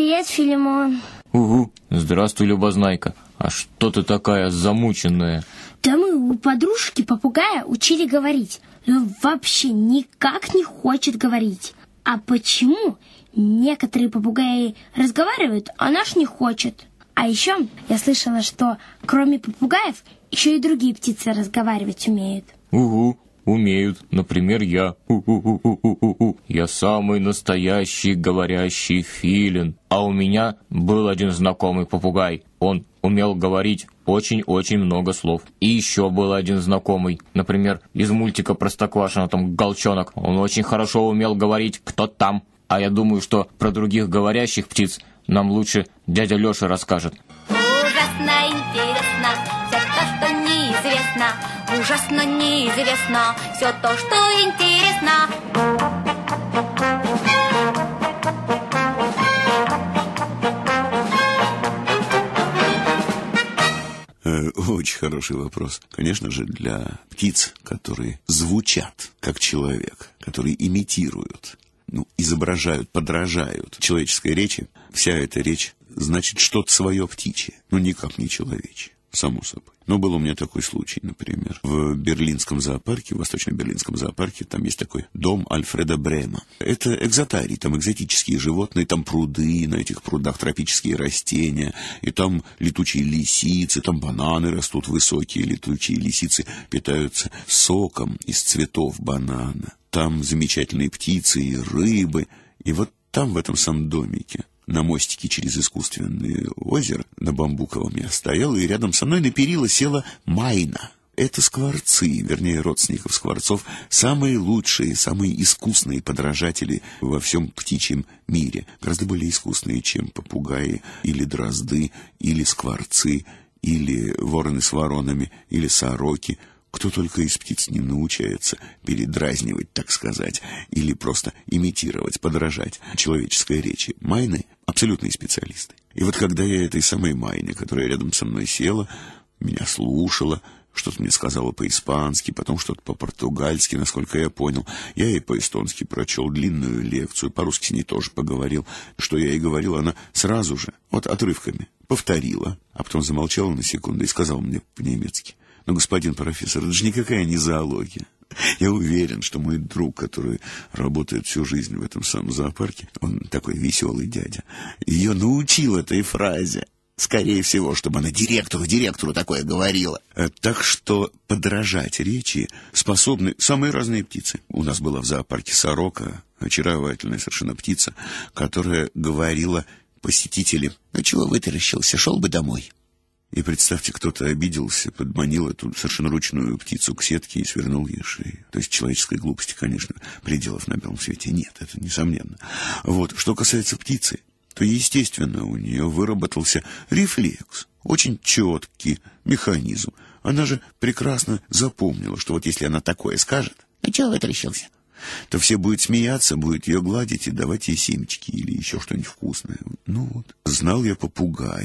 نی نی خوشت گوریج ابچ نیک تر پپو گیا رس گوار خوشت عیشم پپو گیف شدر گوار نقومی پھپو گائے اون اومیل گواری اوچن اوچن نوگس لوف ای شو بہ لاجنس نقومی نمیر اس مول چکہ شونک خرا شو اومیل گواری گواری شف چیز نم لوش جس کا ش ز و چیت امی چی روت یہ زراج راوت پترا جا چیز کریچا تریچ نوت سب چی چی نون کفنی چھو ر سمو سب نو بولے پریمر برلین برل تمہیں دوم الدہ بریما تاری تم چھکی روت نئی تم پھر دھی نو دختی چھكی رس چین یو تم لتو چیلی سی ضم بنانے كی لتو چیلی سی ثیت سوكم اس كر تف بنانا تم زم لی یہ رب تم و سمدو میكہ نموی چیز نا بمبو ریتم سن پیرویل مائناس کارت روسنی سوپ سمت سمجھ نئی پندرہ شاید میرے رسبل پپو گائے دراز دئیل اسی وورانے ویل سا روکہ نوت پیل دراز نیوت ٹیکس پہ ایم چیز پندرہ ریت چل چیچ مائن اب چلتھ نت سمائیں مائنہ دم سن سیل مسلہ مساو پیس پان سی پتہ وشت پو گالس نئی لکھ پورس چھینی توش پار گواری وا سراز اترف کریو مل چیز نا گوس پتین ذا لوگ سمس بہت لفظہ روکا چرا و سروار جی سب چھ رویتر فرجن سمجھنا چوت کی مخانی پکراس نا زو مل اس لیے بھائی یاد سب بہت زن پگا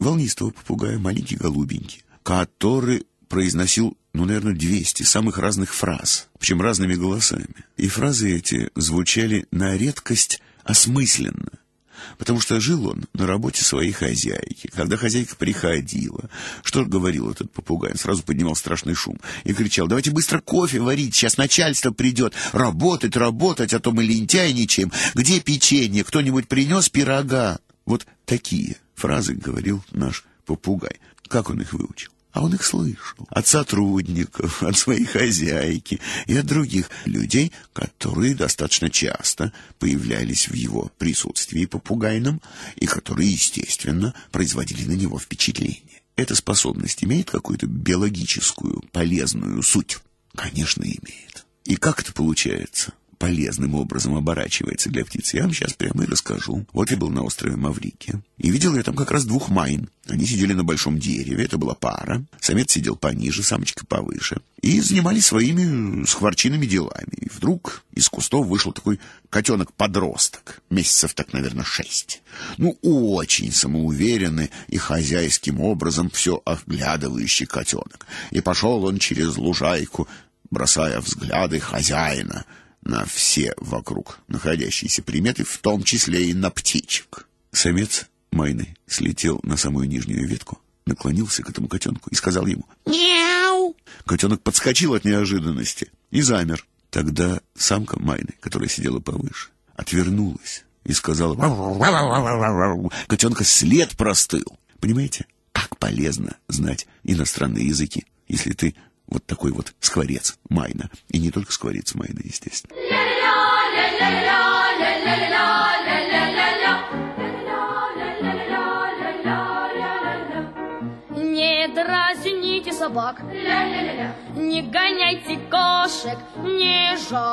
وسایا ملکی گلوبینسیو نو نیر نو جیس تمخ رازن فراس بچم رازنس نئے ریت کس مسلم ربو چی سوی غلطہ خزیائی پوگا رازو نمس ترسم برف وری چیس نا چیل پت ری چمجی چین پری نا فراض گریو نش پپو گی ات سا روز یہ دروگ یہ لوجے سوئی پوپھو گیا پز وجلے وفٹ چکل پہ سو میتھا بلگی چیز پلیز نئی سوچ نئی میت یہ پلیزمرا سیفی ملسمہ مویجو تم کرائن جی پارا سمیت عیز نمائل پدروستینہ ن سی وقر ناشی تم نپچی چھ سمے اس لیے چھ سمجھ نیو نیو سکمت تر نیزے اس لیے تھی راج نیچ سبق نیچہ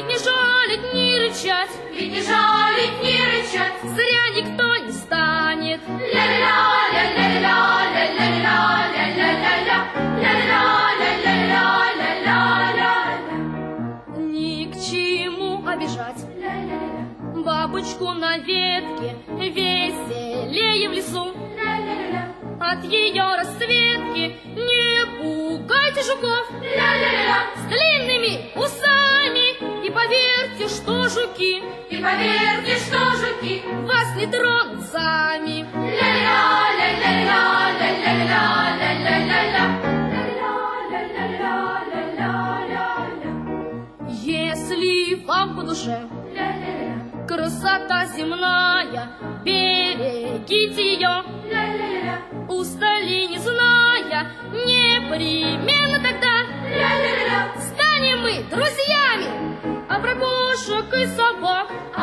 نیک ابشاچ بابی لے سم پیور کتوفی کرسی منایا پے سنایا میں سب